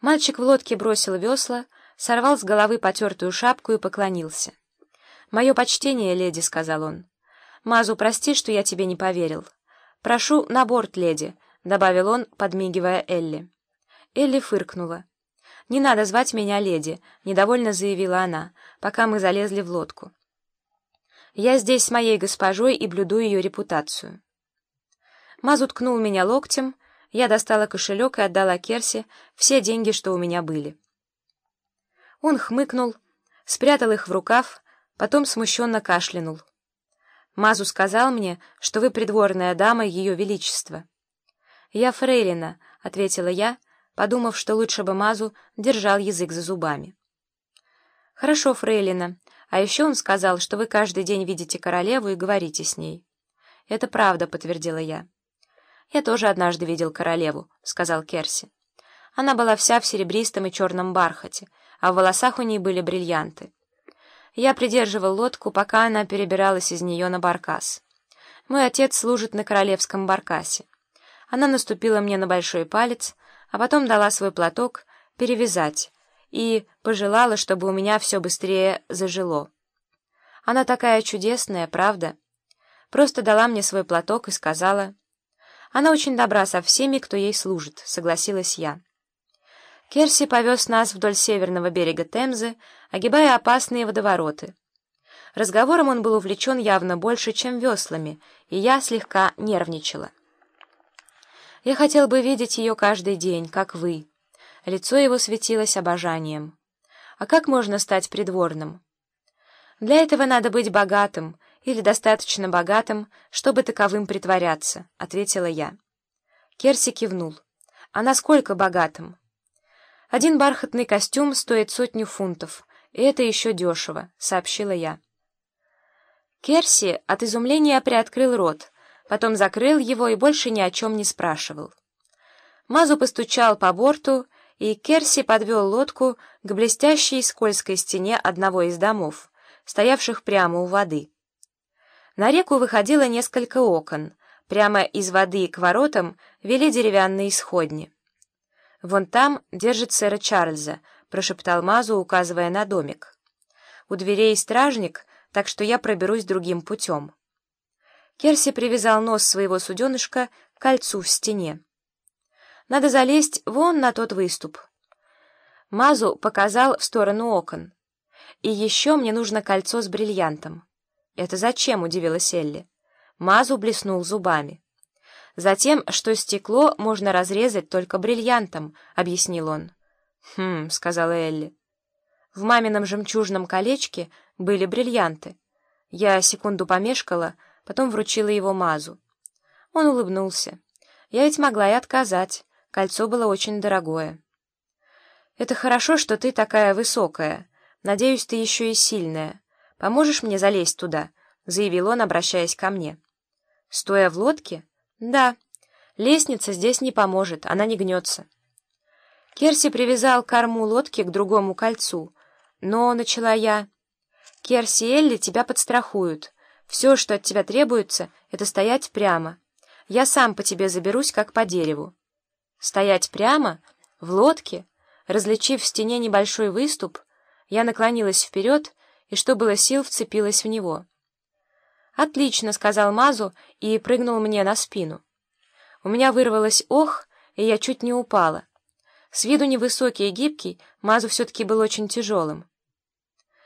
Мальчик в лодке бросил весла, сорвал с головы потертую шапку и поклонился. «Мое почтение, леди», — сказал он. «Мазу, прости, что я тебе не поверил. Прошу на борт, леди», — добавил он, подмигивая Элли. Элли фыркнула. «Не надо звать меня леди», — недовольно заявила она, пока мы залезли в лодку. «Я здесь с моей госпожой и блюду ее репутацию». Мазу ткнул меня локтем, я достала кошелек и отдала Керси все деньги, что у меня были. Он хмыкнул, спрятал их в рукав, потом смущенно кашлянул. Мазу сказал мне, что вы придворная дама Ее Величества. «Я фрейлина», — ответила я, подумав, что лучше бы Мазу держал язык за зубами. «Хорошо, фрейлина. А еще он сказал, что вы каждый день видите королеву и говорите с ней». «Это правда», — подтвердила я. «Я тоже однажды видел королеву», — сказал Керси. Она была вся в серебристом и черном бархате, а в волосах у ней были бриллианты. Я придерживал лодку, пока она перебиралась из нее на баркас. Мой отец служит на королевском баркасе. Она наступила мне на большой палец, а потом дала свой платок перевязать и пожелала, чтобы у меня все быстрее зажило. Она такая чудесная, правда? Просто дала мне свой платок и сказала... Она очень добра со всеми, кто ей служит, согласилась я. Керси повез нас вдоль северного берега Темзы, огибая опасные водовороты. Разговором он был увлечен явно больше, чем веслами, и я слегка нервничала. Я хотел бы видеть ее каждый день, как вы. Лицо его светилось обожанием. А как можно стать придворным? Для этого надо быть богатым, или достаточно богатым, чтобы таковым притворяться», — ответила я. Керси кивнул. «А насколько богатым?» «Один бархатный костюм стоит сотню фунтов, и это еще дешево», — сообщила я. Керси от изумления приоткрыл рот, потом закрыл его и больше ни о чем не спрашивал. Мазу постучал по борту, и Керси подвел лодку к блестящей скользкой стене одного из домов, стоявших прямо у воды. На реку выходило несколько окон. Прямо из воды к воротам вели деревянные сходни. «Вон там держит сэра Чарльза», — прошептал Мазу, указывая на домик. «У дверей стражник, так что я проберусь другим путем». Керси привязал нос своего суденышка к кольцу в стене. «Надо залезть вон на тот выступ». Мазу показал в сторону окон. «И еще мне нужно кольцо с бриллиантом». «Это зачем?» — удивилась Элли. Мазу блеснул зубами. «Затем, что стекло можно разрезать только бриллиантом», — объяснил он. «Хм», — сказала Элли. В мамином жемчужном колечке были бриллианты. Я секунду помешкала, потом вручила его Мазу. Он улыбнулся. Я ведь могла и отказать. Кольцо было очень дорогое. «Это хорошо, что ты такая высокая. Надеюсь, ты еще и сильная. Поможешь мне залезть туда?» — заявил он, обращаясь ко мне. «Стоя в лодке?» «Да. Лестница здесь не поможет, она не гнется». Керси привязал корму лодки к другому кольцу. «Но», — начала я, — «Керси и Элли тебя подстрахуют. Все, что от тебя требуется, — это стоять прямо. Я сам по тебе заберусь, как по дереву». «Стоять прямо? В лодке?» Различив в стене небольшой выступ, я наклонилась вперед и, что было сил, вцепилась в него. «Отлично», — сказал Мазу и прыгнул мне на спину. У меня вырвалось «ох», и я чуть не упала. С виду невысокий и гибкий, Мазу все-таки был очень тяжелым.